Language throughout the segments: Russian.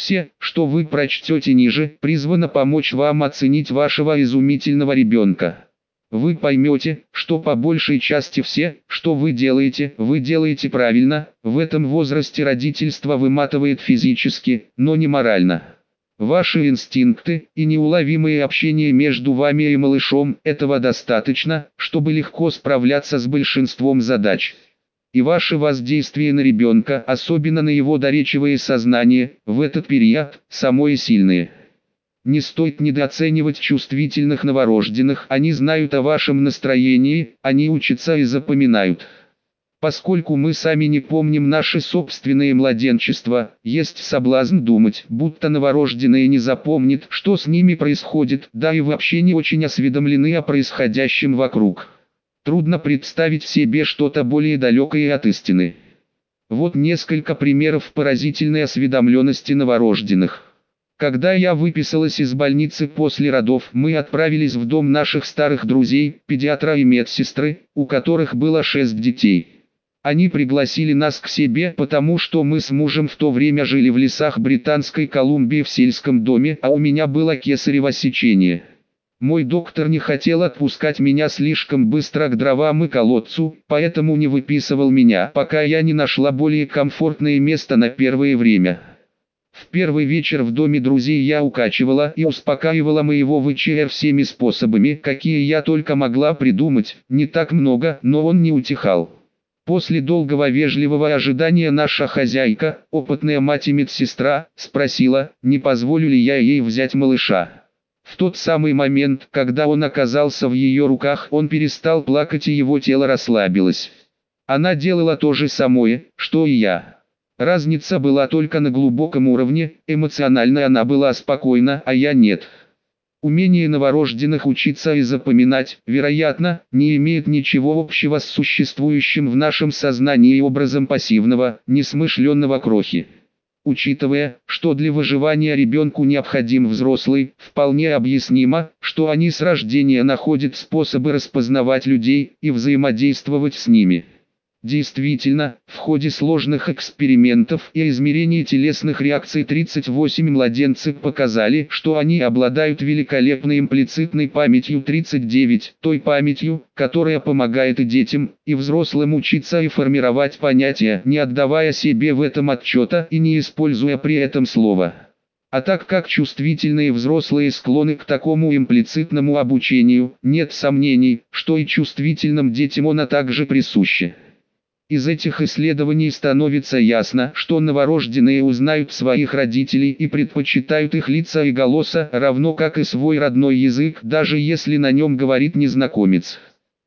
Все, что вы прочтете ниже, призвано помочь вам оценить вашего изумительного ребенка. Вы поймете, что по большей части все, что вы делаете, вы делаете правильно, в этом возрасте родительство выматывает физически, но не морально. Ваши инстинкты и неуловимое общение между вами и малышом – этого достаточно, чтобы легко справляться с большинством задач. И ваше воздействие на ребенка, особенно на его доречивое сознание, в этот период, самое сильное. Не стоит недооценивать чувствительных новорожденных, они знают о вашем настроении, они учатся и запоминают. Поскольку мы сами не помним наше собственное младенчество, есть соблазн думать, будто новорожденные не запомнит, что с ними происходит, да и вообще не очень осведомлены о происходящем вокруг. Трудно представить себе что-то более далекое от истины. Вот несколько примеров поразительной осведомленности новорожденных. Когда я выписалась из больницы после родов, мы отправились в дом наших старых друзей, педиатра и медсестры, у которых было шесть детей. Они пригласили нас к себе, потому что мы с мужем в то время жили в лесах Британской Колумбии в сельском доме, а у меня было кесарево сечение. Мой доктор не хотел отпускать меня слишком быстро к дровам и колодцу, поэтому не выписывал меня, пока я не нашла более комфортное место на первое время. В первый вечер в доме друзей я укачивала и успокаивала моего ВЧР всеми способами, какие я только могла придумать, не так много, но он не утихал. После долгого вежливого ожидания наша хозяйка, опытная мать и медсестра, спросила, не позволю ли я ей взять малыша. В тот самый момент, когда он оказался в ее руках, он перестал плакать и его тело расслабилось. Она делала то же самое, что и я. Разница была только на глубоком уровне, эмоционально она была спокойна, а я нет. Умение новорожденных учиться и запоминать, вероятно, не имеет ничего общего с существующим в нашем сознании образом пассивного, несмышленного крохи. Учитывая, что для выживания ребенку необходим взрослый, вполне объяснимо, что они с рождения находят способы распознавать людей и взаимодействовать с ними. Действительно, в ходе сложных экспериментов и измерений телесных реакций 38 младенцев показали, что они обладают великолепной имплицитной памятью 39, той памятью, которая помогает и детям, и взрослым учиться и формировать понятия, не отдавая себе в этом отчета и не используя при этом слова. А так как чувствительные взрослые склонны к такому имплицитному обучению, нет сомнений, что и чувствительным детям оно также присуще. Из этих исследований становится ясно, что новорожденные узнают своих родителей и предпочитают их лица и голоса, равно как и свой родной язык, даже если на нем говорит незнакомец.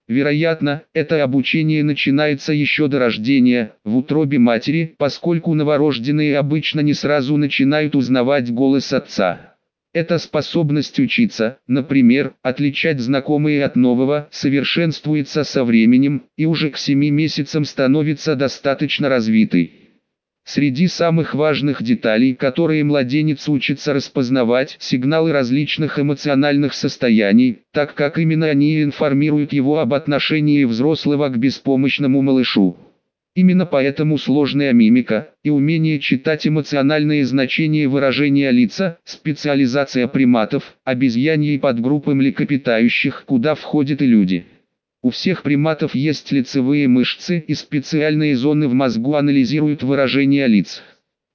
Вероятно, это обучение начинается еще до рождения, в утробе матери, поскольку новорожденные обычно не сразу начинают узнавать голос отца. Эта способность учиться, например, отличать знакомые от нового, совершенствуется со временем, и уже к 7 месяцам становится достаточно развитой. Среди самых важных деталей, которые младенец учится распознавать, сигналы различных эмоциональных состояний, так как именно они информируют его об отношении взрослого к беспомощному малышу. Именно поэтому сложная мимика и умение читать эмоциональные значения выражения лица, специализация приматов, обезьяньей подгруппы млекопитающих, куда входят и люди. У всех приматов есть лицевые мышцы и специальные зоны в мозгу анализируют выражения лиц.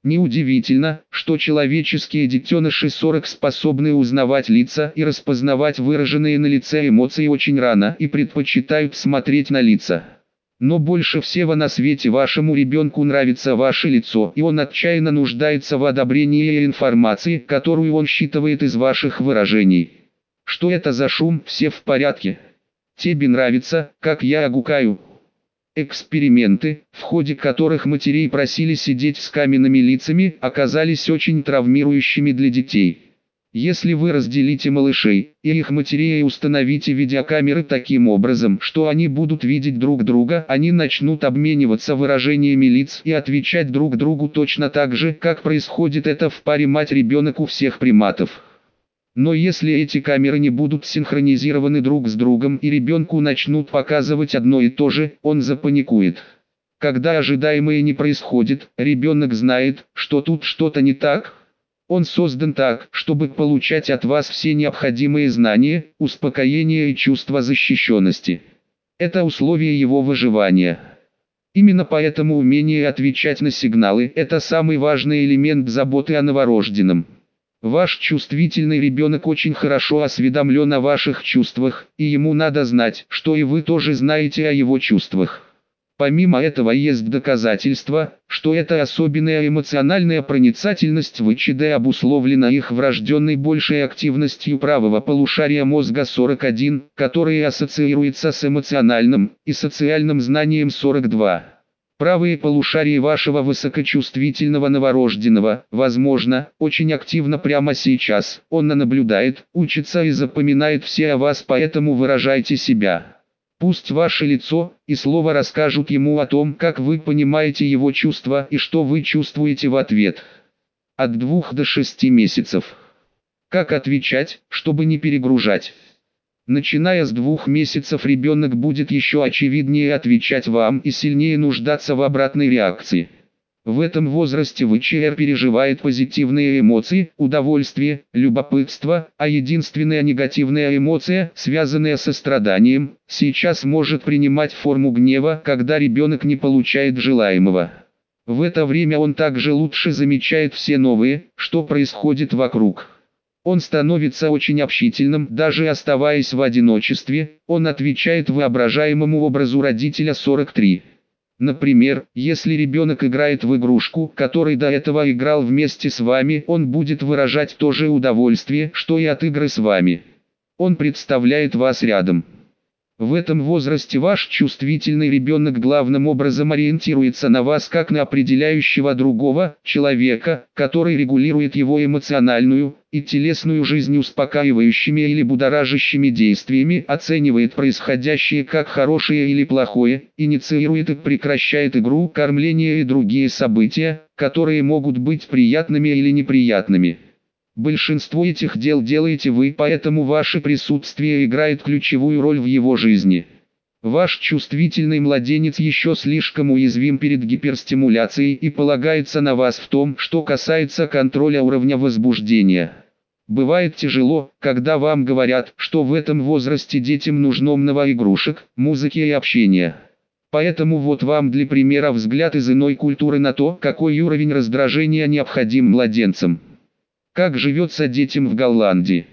Неудивительно, что человеческие детеныши 40 способны узнавать лица и распознавать выраженные на лице эмоции очень рано и предпочитают смотреть на лица. Но больше всего на свете вашему ребенку нравится ваше лицо, и он отчаянно нуждается в одобрении и информации, которую он считывает из ваших выражений. Что это за шум, все в порядке? Тебе нравится, как я огукаю? Эксперименты, в ходе которых матерей просили сидеть с каменными лицами, оказались очень травмирующими для детей. Если вы разделите малышей и их матерей и установите видеокамеры таким образом, что они будут видеть друг друга, они начнут обмениваться выражениями лиц и отвечать друг другу точно так же, как происходит это в паре мать-ребенок у всех приматов. Но если эти камеры не будут синхронизированы друг с другом и ребенку начнут показывать одно и то же, он запаникует. Когда ожидаемое не происходит, ребенок знает, что тут что-то не так, Он создан так, чтобы получать от вас все необходимые знания, успокоение и чувство защищенности. Это условие его выживания. Именно поэтому умение отвечать на сигналы – это самый важный элемент заботы о новорожденном. Ваш чувствительный ребенок очень хорошо осведомлен о ваших чувствах, и ему надо знать, что и вы тоже знаете о его чувствах. Помимо этого есть доказательства, что эта особенная эмоциональная проницательность в ИЧД обусловлена их врожденной большей активностью правого полушария мозга 41, который ассоциируется с эмоциональным и социальным знанием 42. Правые полушария вашего высокочувствительного новорожденного, возможно, очень активно прямо сейчас. Он наблюдает, учится и запоминает все о вас, поэтому выражайте себя. Пусть ваше лицо и слово расскажут ему о том, как вы понимаете его чувства и что вы чувствуете в ответ. От двух до шести месяцев. Как отвечать, чтобы не перегружать? Начиная с двух месяцев ребенок будет еще очевиднее отвечать вам и сильнее нуждаться в обратной реакции. В этом возрасте ВЧР переживает позитивные эмоции, удовольствие, любопытство, а единственная негативная эмоция, связанная со страданием, сейчас может принимать форму гнева, когда ребенок не получает желаемого. В это время он также лучше замечает все новые, что происходит вокруг. Он становится очень общительным, даже оставаясь в одиночестве, он отвечает воображаемому образу родителя 43. Например, если ребенок играет в игрушку, который до этого играл вместе с вами, он будет выражать то же удовольствие, что и от игры с вами. Он представляет вас рядом. В этом возрасте ваш чувствительный ребенок главным образом ориентируется на вас как на определяющего другого человека, который регулирует его эмоциональную и телесную жизнь успокаивающими или будоражащими действиями, оценивает происходящее как хорошее или плохое, инициирует и прекращает игру, кормление и другие события, которые могут быть приятными или неприятными. Большинство этих дел делаете вы, поэтому ваше присутствие играет ключевую роль в его жизни. Ваш чувствительный младенец еще слишком уязвим перед гиперстимуляцией и полагается на вас в том, что касается контроля уровня возбуждения. Бывает тяжело, когда вам говорят, что в этом возрасте детям нужно много игрушек, музыки и общения. Поэтому вот вам для примера взгляд из иной культуры на то, какой уровень раздражения необходим младенцам. Как живется детям в Голландии?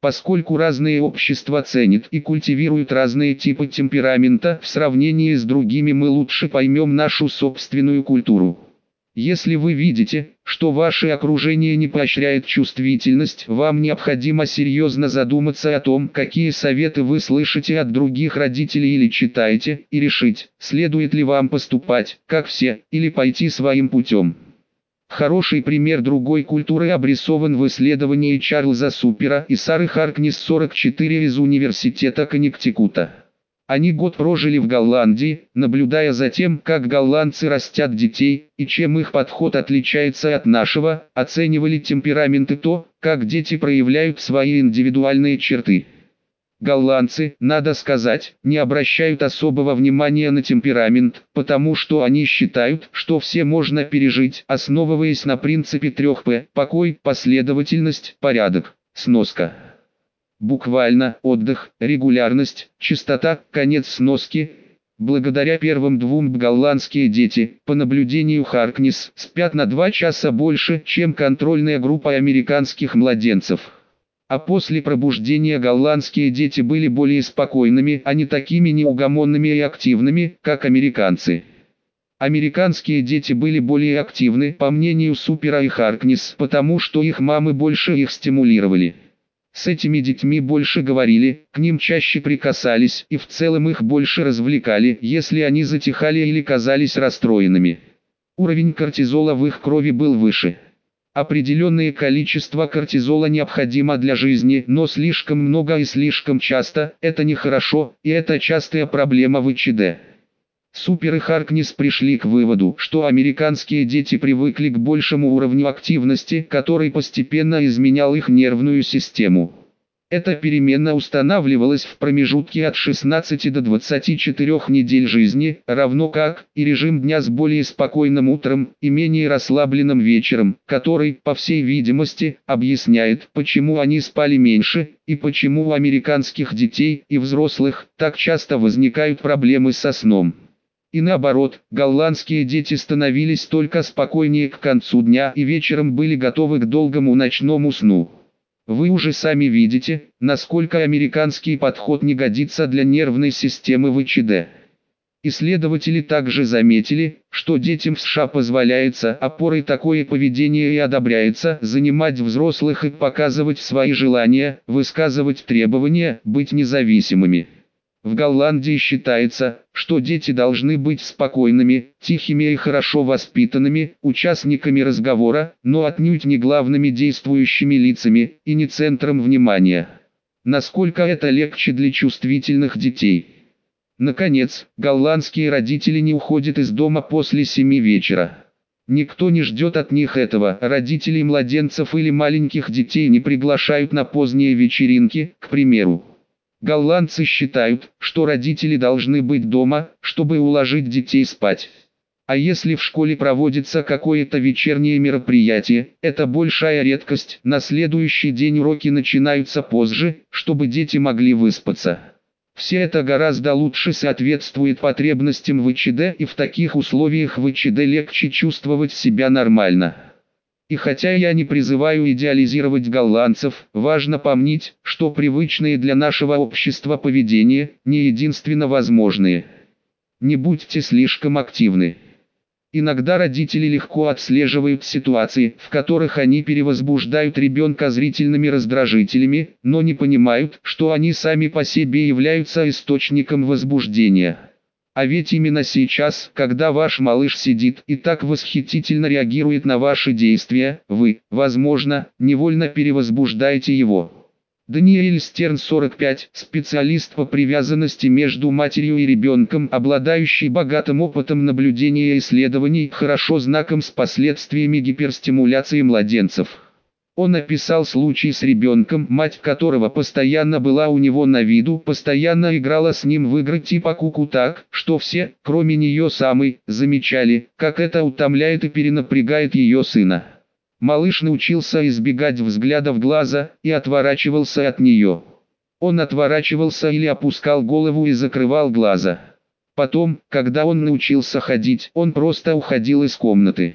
Поскольку разные общества ценят и культивируют разные типы темперамента, в сравнении с другими мы лучше поймем нашу собственную культуру. Если вы видите, что ваше окружение не поощряет чувствительность, вам необходимо серьезно задуматься о том, какие советы вы слышите от других родителей или читаете, и решить, следует ли вам поступать, как все, или пойти своим путем. Хороший пример другой культуры обрисован в исследовании Чарльза Супера и Сары Харкнис 44 из Университета Коннектикута. Они год прожили в Голландии, наблюдая за тем, как голландцы растят детей, и чем их подход отличается от нашего, оценивали темперамент и то, как дети проявляют свои индивидуальные черты. Голландцы, надо сказать, не обращают особого внимания на темперамент, потому что они считают, что все можно пережить, основываясь на принципе 3П – покой, последовательность, порядок, сноска. Буквально, отдых, регулярность, чистота, конец сноски. Благодаря первым двум голландские дети, по наблюдению Харкнис, спят на 2 часа больше, чем контрольная группа американских младенцев. А после пробуждения голландские дети были более спокойными, а не такими неугомонными и активными, как американцы. Американские дети были более активны, по мнению Супера и Харкнис, потому что их мамы больше их стимулировали. С этими детьми больше говорили, к ним чаще прикасались и в целом их больше развлекали, если они затихали или казались расстроенными. Уровень кортизола в их крови был выше. Определенное количество кортизола необходимо для жизни, но слишком много и слишком часто – это нехорошо, и это частая проблема в ИЧД. Супер и Харкнис пришли к выводу, что американские дети привыкли к большему уровню активности, который постепенно изменял их нервную систему. Эта перемена устанавливалась в промежутке от 16 до 24 недель жизни, равно как и режим дня с более спокойным утром и менее расслабленным вечером, который, по всей видимости, объясняет, почему они спали меньше, и почему у американских детей и взрослых так часто возникают проблемы со сном. И наоборот, голландские дети становились только спокойнее к концу дня и вечером были готовы к долгому ночному сну. Вы уже сами видите, насколько американский подход не годится для нервной системы ВЧД. Исследователи также заметили, что детям в США позволяется опорой такое поведение и одобряется занимать взрослых и показывать свои желания, высказывать требования, быть независимыми. В Голландии считается, что дети должны быть спокойными, тихими и хорошо воспитанными, участниками разговора, но отнюдь не главными действующими лицами и не центром внимания. Насколько это легче для чувствительных детей. Наконец, голландские родители не уходят из дома после 7 вечера. Никто не ждет от них этого, родителей младенцев или маленьких детей не приглашают на поздние вечеринки, к примеру. Голландцы считают, что родители должны быть дома, чтобы уложить детей спать. А если в школе проводится какое-то вечернее мероприятие, это большая редкость, на следующий день уроки начинаются позже, чтобы дети могли выспаться. Все это гораздо лучше соответствует потребностям ВЧД и в таких условиях ВЧД легче чувствовать себя нормально. И хотя я не призываю идеализировать голландцев, важно помнить, что привычные для нашего общества поведения не единственно возможные. Не будьте слишком активны. Иногда родители легко отслеживают ситуации, в которых они перевозбуждают ребенка зрительными раздражителями, но не понимают, что они сами по себе являются источником возбуждения. А ведь именно сейчас, когда ваш малыш сидит и так восхитительно реагирует на ваши действия, вы, возможно, невольно перевозбуждаете его. Даниэль Стерн 45, специалист по привязанности между матерью и ребенком, обладающий богатым опытом наблюдения и исследований, хорошо знаком с последствиями гиперстимуляции младенцев. Он описал случай с ребенком, мать которого постоянно была у него на виду, постоянно играла с ним в игры типа куку так, что все, кроме нее самой, замечали, как это утомляет и перенапрягает ее сына. Малыш научился избегать взглядов глаза и отворачивался от нее. Он отворачивался или опускал голову и закрывал глаза. Потом, когда он научился ходить, он просто уходил из комнаты.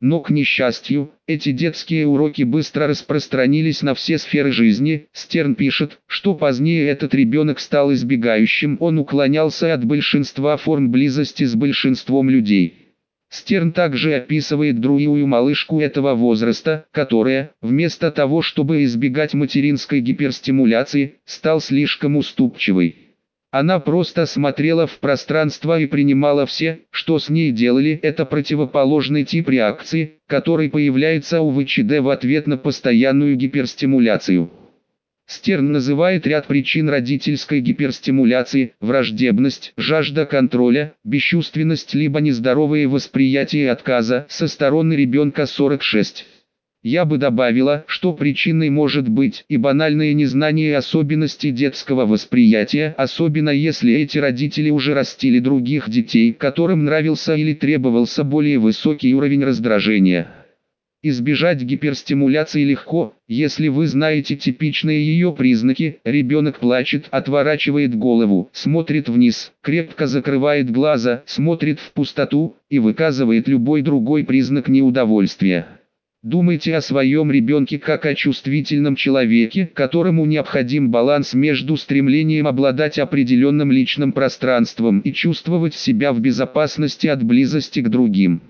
Но, к несчастью, эти детские уроки быстро распространились на все сферы жизни. Стерн пишет, что позднее этот ребенок стал избегающим, он уклонялся от большинства форм близости с большинством людей. Стерн также описывает другую малышку этого возраста, которая, вместо того чтобы избегать материнской гиперстимуляции, стал слишком уступчивой. Она просто смотрела в пространство и принимала все, что с ней делали. Это противоположный тип реакции, который появляется у ВЧД в ответ на постоянную гиперстимуляцию. Стерн называет ряд причин родительской гиперстимуляции, враждебность, жажда контроля, бесчувственность либо нездоровое восприятие отказа со стороны ребенка 46. Я бы добавила, что причиной может быть и банальное незнание особенностей детского восприятия, особенно если эти родители уже растили других детей, которым нравился или требовался более высокий уровень раздражения. Избежать гиперстимуляции легко, если вы знаете типичные ее признаки. Ребенок плачет, отворачивает голову, смотрит вниз, крепко закрывает глаза, смотрит в пустоту и выказывает любой другой признак неудовольствия. Думайте о своем ребенке как о чувствительном человеке, которому необходим баланс между стремлением обладать определенным личным пространством и чувствовать себя в безопасности от близости к другим.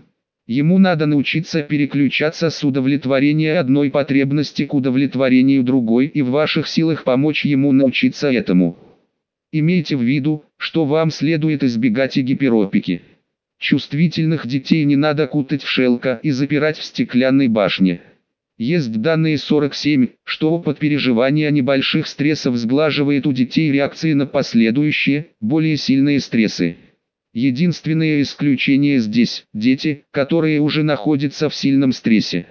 Ему надо научиться переключаться с удовлетворения одной потребности к удовлетворению другой и в ваших силах помочь ему научиться этому. Имейте в виду, что вам следует избегать и гиперопики. Чувствительных детей не надо кутать в шелка и запирать в стеклянной башне. Есть данные 47, что опыт переживания небольших стрессов сглаживает у детей реакции на последующие, более сильные стрессы. Единственное исключение здесь – дети, которые уже находятся в сильном стрессе.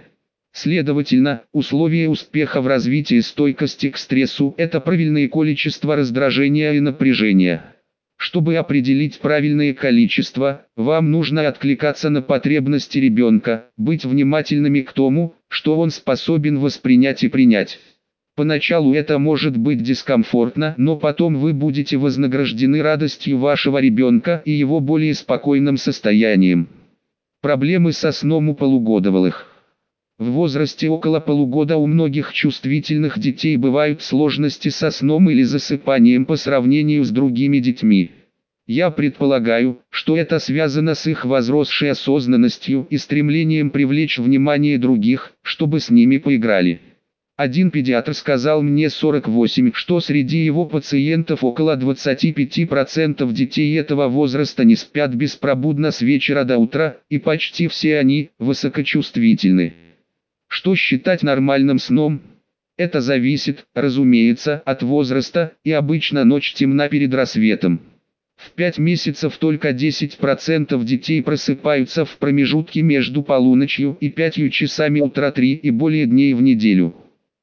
Следовательно, условие успеха в развитии стойкости к стрессу – это правильное количество раздражения и напряжения. Чтобы определить правильное количество, вам нужно откликаться на потребности ребенка, быть внимательными к тому, что он способен воспринять и принять. Поначалу это может быть дискомфортно, но потом вы будете вознаграждены радостью вашего ребенка и его более спокойным состоянием. Проблемы со сном у полугодовалых. В возрасте около полугода у многих чувствительных детей бывают сложности со сном или засыпанием по сравнению с другими детьми. Я предполагаю, что это связано с их возросшей осознанностью и стремлением привлечь внимание других, чтобы с ними поиграли. Один педиатр сказал мне 48, что среди его пациентов около 25% детей этого возраста не спят беспробудно с вечера до утра, и почти все они высокочувствительны. Что считать нормальным сном? Это зависит, разумеется, от возраста, и обычно ночь темна перед рассветом. В 5 месяцев только 10% детей просыпаются в промежутке между полуночью и 5 часами утра 3 и более дней в неделю.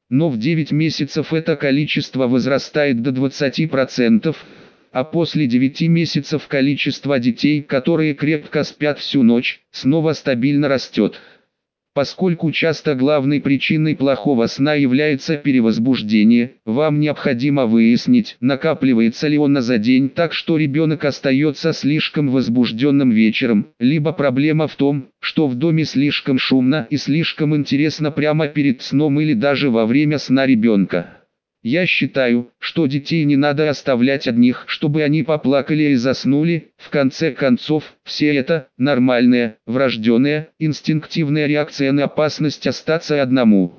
Но в 9 месяцев это количество возрастает до 20%, а после 9 месяцев количество детей, которые крепко спят всю ночь, снова стабильно растет. Поскольку часто главной причиной плохого сна является перевозбуждение, вам необходимо выяснить, накапливается ли он за день так, что ребенок остается слишком возбужденным вечером, либо проблема в том, что в доме слишком шумно и слишком интересно прямо перед сном или даже во время сна ребенка. Я считаю, что детей не надо оставлять одних, чтобы они поплакали и заснули. В конце концов, все это – нормальная, врожденная, инстинктивная реакция на опасность остаться одному.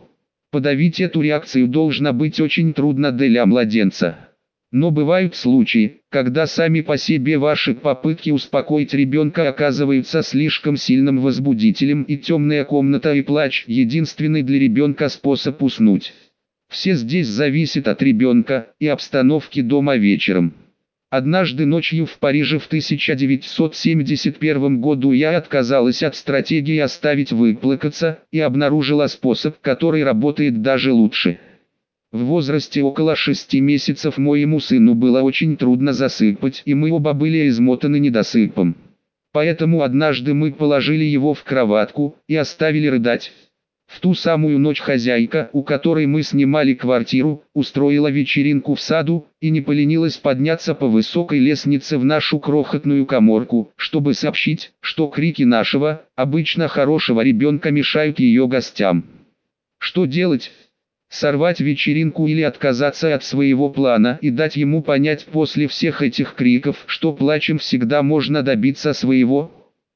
Подавить эту реакцию должно быть очень трудно для младенца. Но бывают случаи, когда сами по себе ваши попытки успокоить ребенка оказываются слишком сильным возбудителем и темная комната и плач – единственный для ребенка способ уснуть. Все здесь зависит от ребенка и обстановки дома вечером. Однажды ночью в Париже в 1971 году я отказалась от стратегии оставить выплакаться и обнаружила способ, который работает даже лучше. В возрасте около 6 месяцев моему сыну было очень трудно засыпать и мы оба были измотаны недосыпом. Поэтому однажды мы положили его в кроватку и оставили рыдать. В ту самую ночь хозяйка, у которой мы снимали квартиру, устроила вечеринку в саду, и не поленилась подняться по высокой лестнице в нашу крохотную коморку, чтобы сообщить, что крики нашего, обычно хорошего ребенка мешают ее гостям. Что делать? Сорвать вечеринку или отказаться от своего плана и дать ему понять после всех этих криков, что плачем всегда можно добиться своего?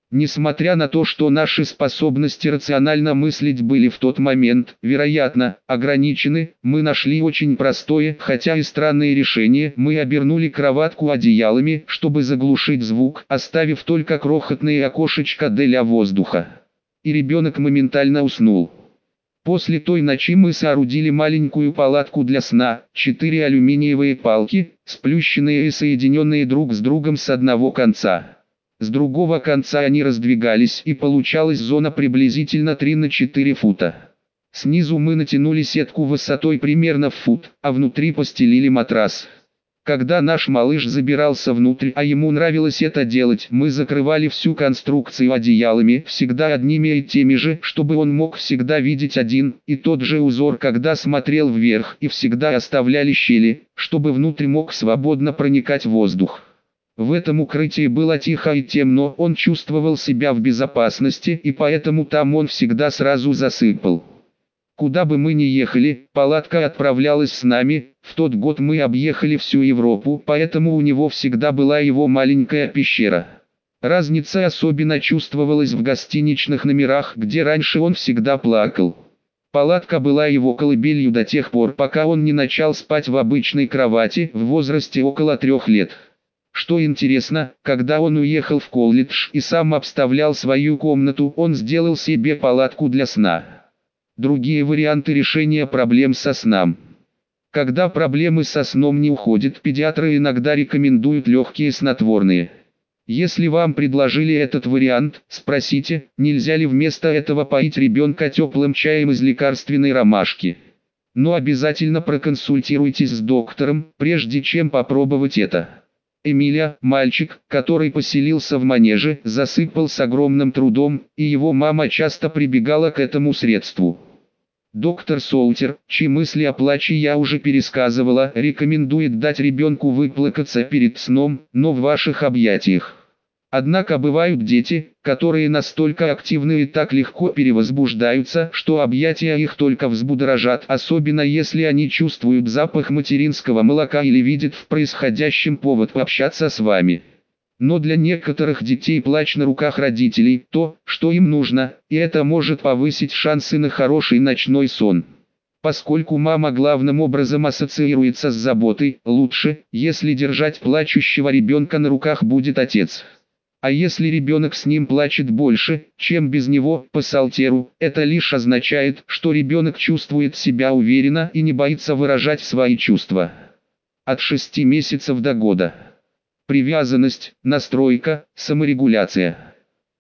Несмотря на то, что наши способности рационально мыслить были в тот момент, вероятно, ограничены, мы нашли очень простое, хотя и странное решение. Мы обернули кроватку одеялами, чтобы заглушить звук, оставив только крохотные окошечко для воздуха. И ребенок моментально уснул. После той ночи мы соорудили маленькую палатку для сна, четыре алюминиевые палки, сплющенные и соединенные друг с другом с одного конца. С другого конца они раздвигались и получалась зона приблизительно 3 на 4 фута. Снизу мы натянули сетку высотой примерно в фут, а внутри постелили матрас. Когда наш малыш забирался внутрь, а ему нравилось это делать, мы закрывали всю конструкцию одеялами, всегда одними и теми же, чтобы он мог всегда видеть один и тот же узор, когда смотрел вверх, и всегда оставляли щели, чтобы внутрь мог свободно проникать воздух. В этом укрытии было тихо и темно, он чувствовал себя в безопасности и поэтому там он всегда сразу засыпал. Куда бы мы ни ехали, палатка отправлялась с нами, в тот год мы объехали всю Европу, поэтому у него всегда была его маленькая пещера. Разница особенно чувствовалась в гостиничных номерах, где раньше он всегда плакал. Палатка была его колыбелью до тех пор, пока он не начал спать в обычной кровати в возрасте около трех лет. Что интересно, когда он уехал в колледж и сам обставлял свою комнату, он сделал себе палатку для сна. Другие варианты решения проблем со сном. Когда проблемы со сном не уходят, педиатры иногда рекомендуют легкие снотворные. Если вам предложили этот вариант, спросите, нельзя ли вместо этого поить ребенка теплым чаем из лекарственной ромашки. Но обязательно проконсультируйтесь с доктором, прежде чем попробовать это. Эмилия, мальчик, который поселился в манеже, засыпал с огромным трудом, и его мама часто прибегала к этому средству. Доктор Солтер, чьи мысли о плаче я уже пересказывала, рекомендует дать ребенку выплакаться перед сном, но в ваших объятиях. Однако бывают дети, которые настолько активны и так легко перевозбуждаются, что объятия их только взбудоражат, особенно если они чувствуют запах материнского молока или видят в происходящем повод пообщаться с вами. Но для некоторых детей плач на руках родителей – то, что им нужно, и это может повысить шансы на хороший ночной сон. Поскольку мама главным образом ассоциируется с заботой, лучше, если держать плачущего ребенка на руках будет отец. А если ребенок с ним плачет больше, чем без него, по салтеру, это лишь означает, что ребенок чувствует себя уверенно и не боится выражать свои чувства. От 6 месяцев до года. Привязанность, настройка, саморегуляция.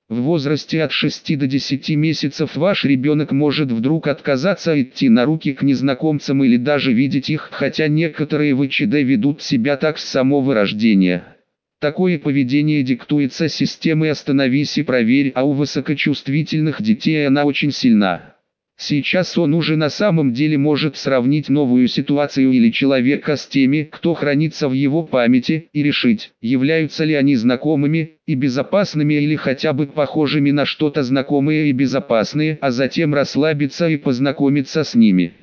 В возрасте от 6 до 10 месяцев ваш ребенок может вдруг отказаться идти на руки к незнакомцам или даже видеть их, хотя некоторые ВЧД ведут себя так с самого рождения. Такое поведение диктуется системой «остановись и проверь», а у высокочувствительных детей она очень сильна. Сейчас он уже на самом деле может сравнить новую ситуацию или человека с теми, кто хранится в его памяти, и решить, являются ли они знакомыми и безопасными или хотя бы похожими на что-то знакомые и безопасные, а затем расслабиться и познакомиться с ними.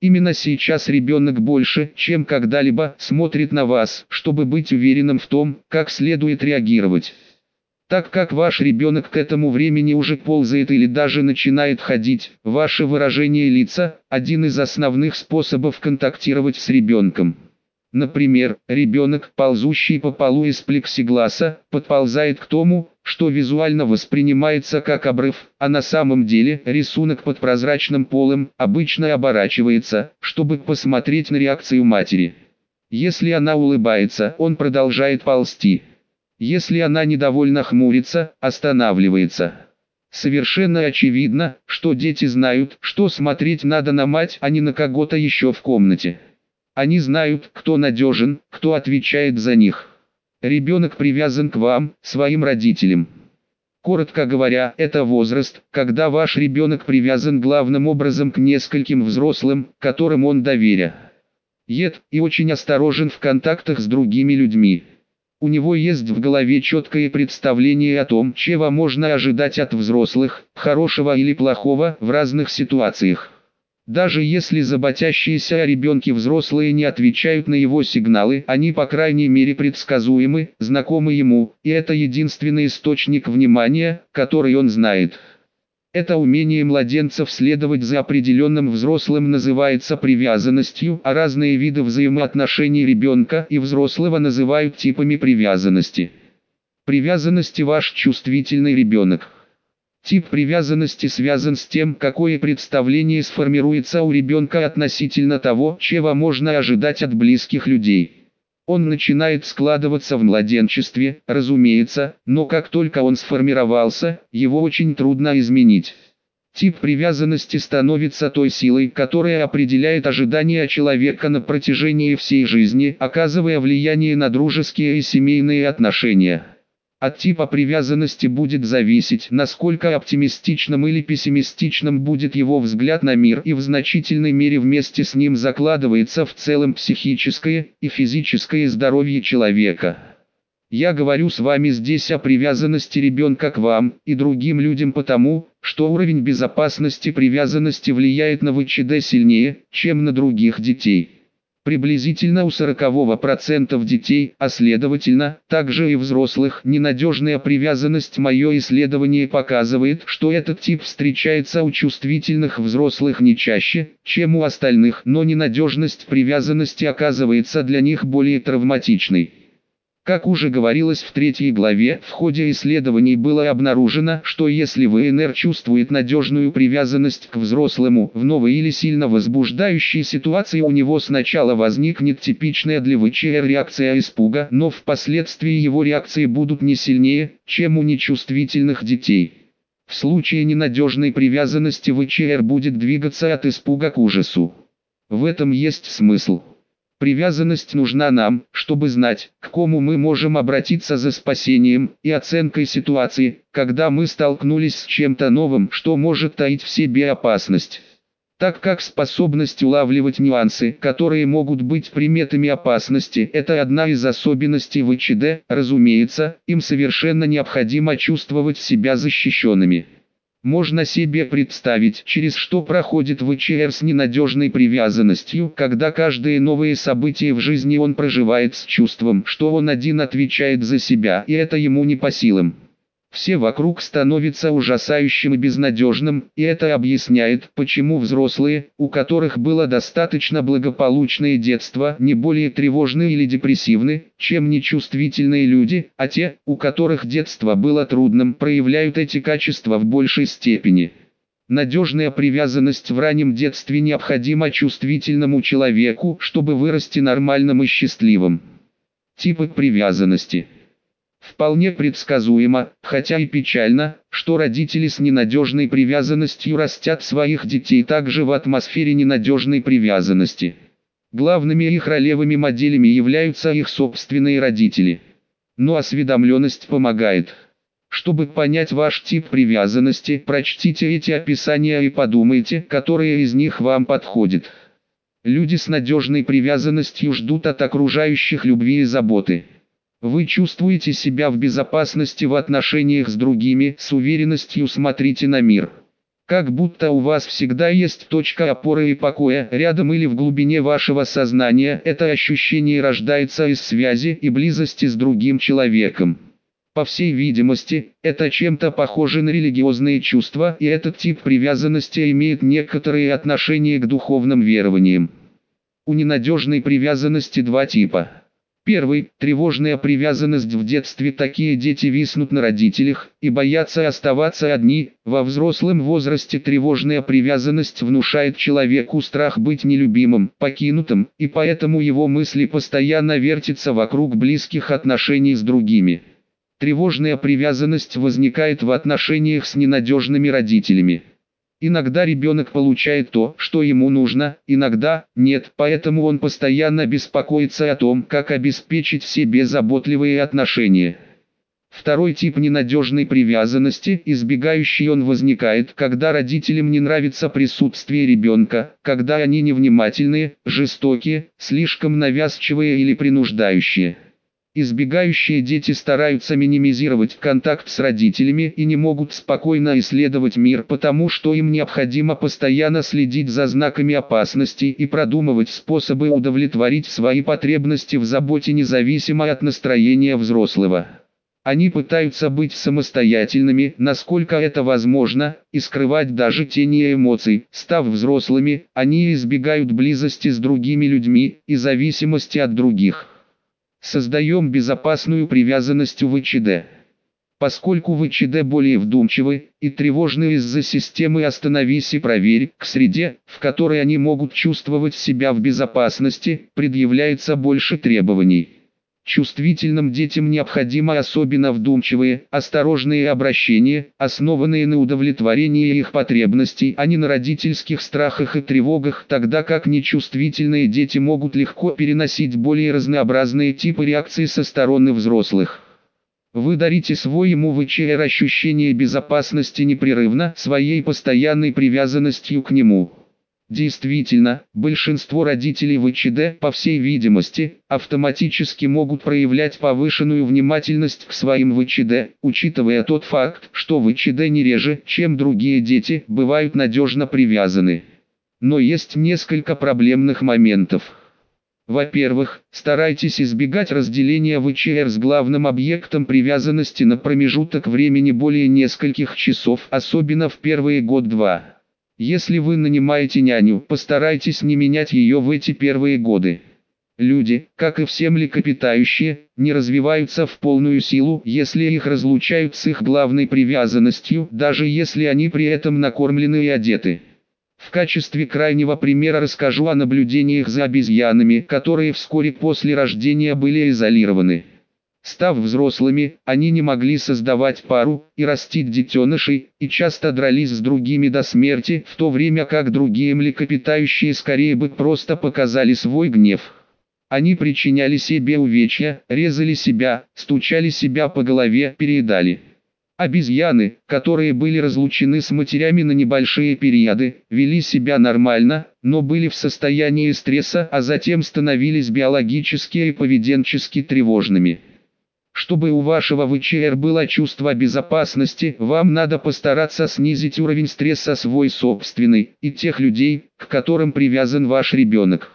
Именно сейчас ребенок больше, чем когда-либо, смотрит на вас, чтобы быть уверенным в том, как следует реагировать. Так как ваш ребенок к этому времени уже ползает или даже начинает ходить, ваше выражение лица – один из основных способов контактировать с ребенком. Например, ребенок, ползущий по полу из плексигласа, подползает к тому, что визуально воспринимается как обрыв, а на самом деле рисунок под прозрачным полом обычно оборачивается, чтобы посмотреть на реакцию матери. Если она улыбается, он продолжает ползти. Если она недовольно хмурится, останавливается. Совершенно очевидно, что дети знают, что смотреть надо на мать, а не на кого-то еще в комнате. Они знают, кто надежен, кто отвечает за них. Ребенок привязан к вам, своим родителям. Коротко говоря, это возраст, когда ваш ребенок привязан главным образом к нескольким взрослым, которым он доверя. Ед и очень осторожен в контактах с другими людьми. У него есть в голове четкое представление о том, чего можно ожидать от взрослых, хорошего или плохого в разных ситуациях. Даже если заботящиеся о ребенке взрослые не отвечают на его сигналы, они по крайней мере предсказуемы, знакомы ему, и это единственный источник внимания, который он знает. Это умение младенцев следовать за определенным взрослым называется привязанностью, а разные виды взаимоотношений ребенка и взрослого называют типами привязанности. Привязанности ваш чувствительный ребенок. Тип привязанности связан с тем, какое представление сформируется у ребенка относительно того, чего можно ожидать от близких людей. Он начинает складываться в младенчестве, разумеется, но как только он сформировался, его очень трудно изменить. Тип привязанности становится той силой, которая определяет ожидания человека на протяжении всей жизни, оказывая влияние на дружеские и семейные отношения. От типа привязанности будет зависеть, насколько оптимистичным или пессимистичным будет его взгляд на мир и в значительной мере вместе с ним закладывается в целом психическое и физическое здоровье человека. Я говорю с вами здесь о привязанности ребенка к вам и другим людям потому, что уровень безопасности привязанности влияет на ВЧД сильнее, чем на других детей. Приблизительно у 40% детей, а следовательно, также и взрослых, ненадежная привязанность мое исследование показывает, что этот тип встречается у чувствительных взрослых не чаще, чем у остальных, но ненадежность привязанности оказывается для них более травматичной. Как уже говорилось в третьей главе, в ходе исследований было обнаружено, что если ВНР чувствует надежную привязанность к взрослому, в новой или сильно возбуждающей ситуации у него сначала возникнет типичная для ВЧР реакция испуга, но впоследствии его реакции будут не сильнее, чем у нечувствительных детей. В случае ненадежной привязанности ВЧР будет двигаться от испуга к ужасу. В этом есть смысл. Привязанность нужна нам, чтобы знать, к кому мы можем обратиться за спасением и оценкой ситуации, когда мы столкнулись с чем-то новым, что может таить в себе опасность. Так как способность улавливать нюансы, которые могут быть приметами опасности, это одна из особенностей ВЧД, разумеется, им совершенно необходимо чувствовать себя защищенными. Можно себе представить, через что проходит ВЧР с ненадежной привязанностью, когда каждое новое событие в жизни он проживает с чувством, что он один отвечает за себя, и это ему не по силам. Все вокруг становится ужасающим и безнадежным, и это объясняет, почему взрослые, у которых было достаточно благополучное детство, не более тревожны или депрессивны, чем нечувствительные люди, а те, у которых детство было трудным, проявляют эти качества в большей степени. Надежная привязанность в раннем детстве необходима чувствительному человеку, чтобы вырасти нормальным и счастливым. Типы привязанности – Вполне предсказуемо, хотя и печально, что родители с ненадежной привязанностью растят своих детей также в атмосфере ненадежной привязанности. Главными их ролевыми моделями являются их собственные родители. Но осведомленность помогает. Чтобы понять ваш тип привязанности, прочтите эти описания и подумайте, которые из них вам подходит. Люди с надежной привязанностью ждут от окружающих любви и заботы. Вы чувствуете себя в безопасности в отношениях с другими, с уверенностью смотрите на мир. Как будто у вас всегда есть точка опоры и покоя, рядом или в глубине вашего сознания. Это ощущение рождается из связи и близости с другим человеком. По всей видимости, это чем-то похоже на религиозные чувства, и этот тип привязанности имеет некоторые отношения к духовным верованиям. У ненадежной привязанности два типа. Первый – тревожная привязанность в детстве. Такие дети виснут на родителях и боятся оставаться одни. Во взрослом возрасте тревожная привязанность внушает человеку страх быть нелюбимым, покинутым, и поэтому его мысли постоянно вертятся вокруг близких отношений с другими. Тревожная привязанность возникает в отношениях с ненадежными родителями. Иногда ребенок получает то, что ему нужно, иногда нет, поэтому он постоянно беспокоится о том, как обеспечить себе заботливые отношения. Второй тип ненадежной привязанности, избегающий он возникает, когда родителям не нравится присутствие ребенка, когда они невнимательные, жестокие, слишком навязчивые или принуждающие. Избегающие дети стараются минимизировать контакт с родителями и не могут спокойно исследовать мир, потому что им необходимо постоянно следить за знаками опасности и продумывать способы удовлетворить свои потребности в заботе независимо от настроения взрослого. Они пытаются быть самостоятельными, насколько это возможно, и скрывать даже тени эмоций. Став взрослыми, они избегают близости с другими людьми и зависимости от других. Создаем безопасную привязанность у ВЧД. Поскольку ВЧД более вдумчивы и тревожны из-за системы «Остановись и проверь», к среде, в которой они могут чувствовать себя в безопасности, предъявляется больше требований. Чувствительным детям необходимо особенно вдумчивые, осторожные обращения, основанные на удовлетворении их потребностей, а не на родительских страхах и тревогах, тогда как нечувствительные дети могут легко переносить более разнообразные типы реакций со стороны взрослых. Вы дарите своему ВЧР ощущение безопасности непрерывно, своей постоянной привязанностью к нему. Действительно, большинство родителей ВЧД, по всей видимости, автоматически могут проявлять повышенную внимательность к своим ВЧД, учитывая тот факт, что ВЧД не реже, чем другие дети, бывают надежно привязаны. Но есть несколько проблемных моментов. Во-первых, старайтесь избегать разделения ВЧР с главным объектом привязанности на промежуток времени более нескольких часов, особенно в первые год-два. Если вы нанимаете няню, постарайтесь не менять ее в эти первые годы. Люди, как и все млекопитающие, не развиваются в полную силу, если их разлучают с их главной привязанностью, даже если они при этом накормлены и одеты. В качестве крайнего примера расскажу о наблюдениях за обезьянами, которые вскоре после рождения были изолированы. Став взрослыми, они не могли создавать пару и растить детенышей, и часто дрались с другими до смерти, в то время как другие млекопитающие скорее бы просто показали свой гнев. Они причиняли себе увечья, резали себя, стучали себя по голове, переедали. Обезьяны, которые были разлучены с матерями на небольшие периоды, вели себя нормально, но были в состоянии стресса, а затем становились биологически и поведенчески тревожными. Чтобы у вашего ВЧР было чувство безопасности, вам надо постараться снизить уровень стресса свой собственный и тех людей, к которым привязан ваш ребенок.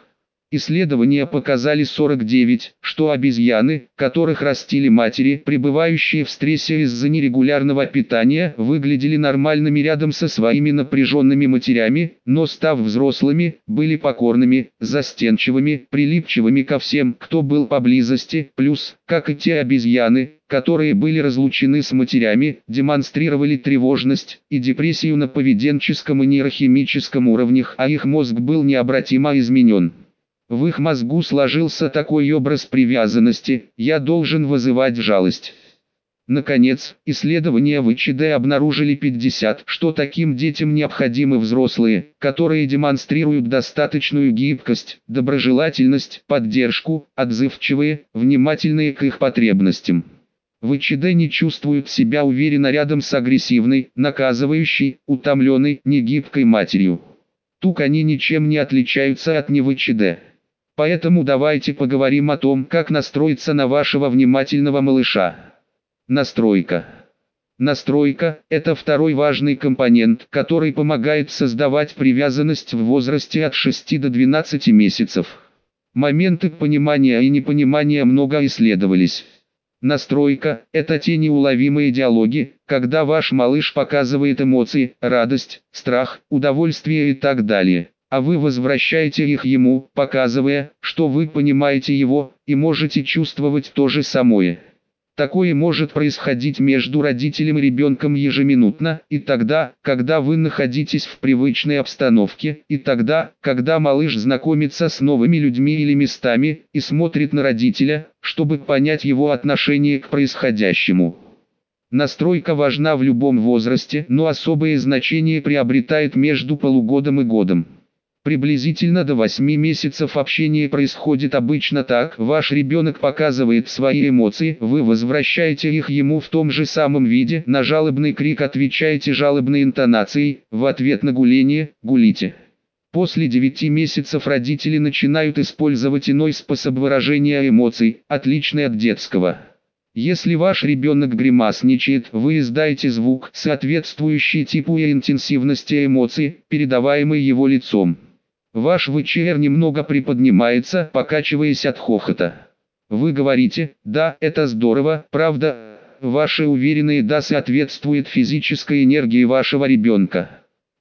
Исследования показали 49, что обезьяны, которых растили матери, пребывающие в стрессе из-за нерегулярного питания, выглядели нормальными рядом со своими напряженными матерями, но став взрослыми, были покорными, застенчивыми, прилипчивыми ко всем, кто был поблизости, плюс, как и те обезьяны, которые были разлучены с матерями, демонстрировали тревожность и депрессию на поведенческом и нейрохимическом уровнях, а их мозг был необратимо изменен. В их мозгу сложился такой образ привязанности, я должен вызывать жалость. Наконец, исследования в ИЧД обнаружили 50, что таким детям необходимы взрослые, которые демонстрируют достаточную гибкость, доброжелательность, поддержку, отзывчивые, внимательные к их потребностям. В ИЧД не чувствуют себя уверенно рядом с агрессивной, наказывающей, утомленной, негибкой матерью. Тук они ничем не отличаются от НИВЧД. Поэтому давайте поговорим о том, как настроиться на вашего внимательного малыша. Настройка. Настройка – это второй важный компонент, который помогает создавать привязанность в возрасте от 6 до 12 месяцев. Моменты понимания и непонимания много исследовались. Настройка – это те неуловимые диалоги, когда ваш малыш показывает эмоции, радость, страх, удовольствие и так далее а вы возвращаете их ему, показывая, что вы понимаете его, и можете чувствовать то же самое. Такое может происходить между родителем и ребенком ежеминутно, и тогда, когда вы находитесь в привычной обстановке, и тогда, когда малыш знакомится с новыми людьми или местами, и смотрит на родителя, чтобы понять его отношение к происходящему. Настройка важна в любом возрасте, но особое значение приобретает между полугодом и годом. Приблизительно до 8 месяцев общение происходит обычно так. Ваш ребенок показывает свои эмоции, вы возвращаете их ему в том же самом виде. На жалобный крик отвечаете жалобной интонацией, в ответ на гуление – гулите. После 9 месяцев родители начинают использовать иной способ выражения эмоций, отличный от детского. Если ваш ребенок гримасничает, вы издаете звук, соответствующий типу и интенсивности эмоций, передаваемый его лицом. Ваш ВЧР немного приподнимается, покачиваясь от хохота. Вы говорите, да, это здорово, правда, ваши уверенные «да» соответствует физической энергии вашего ребенка.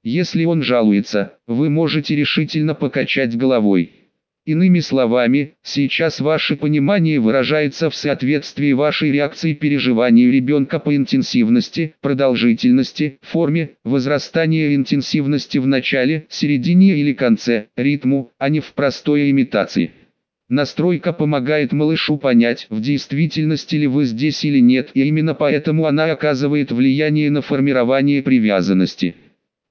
Если он жалуется, вы можете решительно покачать головой. Иными словами, сейчас ваше понимание выражается в соответствии вашей реакции переживанию ребенка по интенсивности, продолжительности, форме, возрастанию интенсивности в начале, середине или конце, ритму, а не в простой имитации. Настройка помогает малышу понять, в действительности ли вы здесь или нет, и именно поэтому она оказывает влияние на формирование привязанности.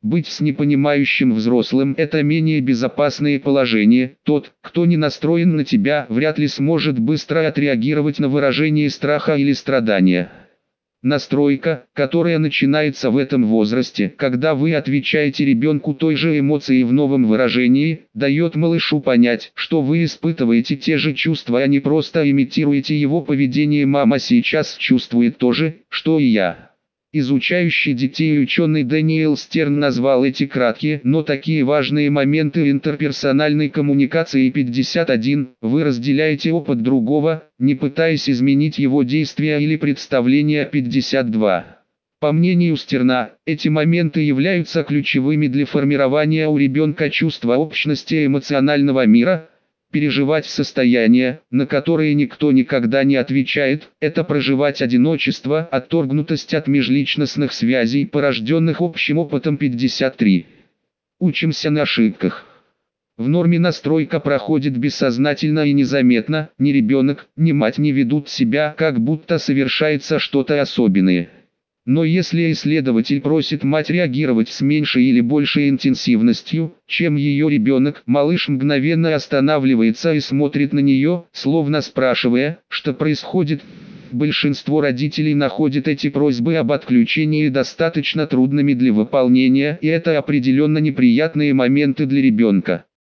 Быть с непонимающим взрослым – это менее безопасное положение. Тот, кто не настроен на тебя, вряд ли сможет быстро отреагировать на выражение страха или страдания. Настройка, которая начинается в этом возрасте, когда вы отвечаете ребенку той же эмоцией в новом выражении, дает малышу понять, что вы испытываете те же чувства, а не просто имитируете его поведение. Мама сейчас чувствует то же, что и я. Изучающий детей ученый Дэниел Стерн назвал эти краткие, но такие важные моменты интерперсональной коммуникации 51. Вы разделяете опыт другого, не пытаясь изменить его действия или представления 52. По мнению Стерна, эти моменты являются ключевыми для формирования у ребенка чувства общности эмоционального мира, Переживать состояние, на которое никто никогда не отвечает, это проживать одиночество, отторгнутость от межличностных связей, порожденных общим опытом 53. Учимся на ошибках. В норме настройка проходит бессознательно и незаметно, ни ребенок, ни мать не ведут себя, как будто совершается что-то особенное. Но если исследователь просит мать реагировать с меньшей или большей интенсивностью, чем ее ребенок, малыш мгновенно останавливается и смотрит на нее, словно спрашивая, что происходит. Большинство родителей находят эти просьбы об отключении достаточно трудными для выполнения, и это определенно неприятные моменты для ребенка.